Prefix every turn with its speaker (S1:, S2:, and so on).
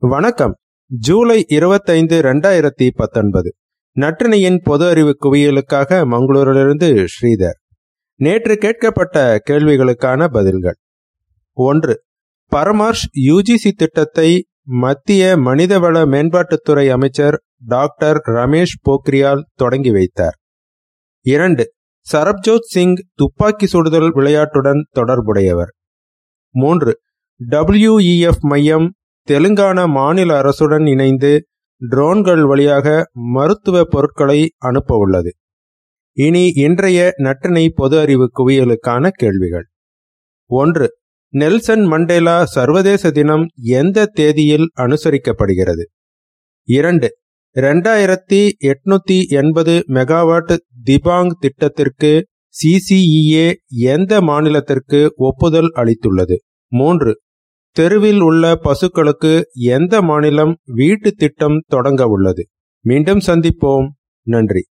S1: வணக்கம். ஜூலை இருபத்தைந்து ரெண்டாயிரத்தி பத்தொன்பது. நற்றினையின் பொது அறிவு குவியலுக்காக மங்களூரிலிருந்து ஸ்ரீதர். நேற்று கேட்கப்பட்ட கேள்விகளுக்கான பதில்கள். ஒன்று பரமார்ஷ் யுஜிசி திட்டத்தை மத்திய மனிதவள மேம்பாட்டுத்துறை அமைச்சர் டாக்டர் ரமேஷ் போக்ரியால் தொடங்கி வைத்தார். இரண்டு சரப்ஜோத் சிங் துப்பாக்கி சுடுதல் விளையாட்டுடன் தொடர்புடையவர். மூன்று டபிள்யூஇஎஃப் மையம் தெலுங்கானா மாநில அரசுடன் இணைந்து ட்ரோன்கள் வழியாக மருத்துவ பொருட்களை அனுப்ப உள்ளது இனி இன்றைய நட்டினை பொது அறிவு குவியலுக்கான கேள்விகள். ஒன்று நெல்சன் மண்டேலா சர்வதேச தினம் எந்த தேதியில் அனுசரிக்கப்படுகிறது? இரண்டு இரண்டாயிரத்தி எட்நூத்தி எண்பது மெகாவாட் திபாங் திட்டத்திற்கு சிசிஇஏ எந்த மாநிலத்திற்கு ஒப்புதல் அளித்துள்ளது? மூன்று தெருவில் உள்ள பசுக்களுக்கு எந்த மாநிலம் வீட்டு திட்டம் தொடங்க உள்ளது? மீண்டும் சந்திப்போம். நன்றி.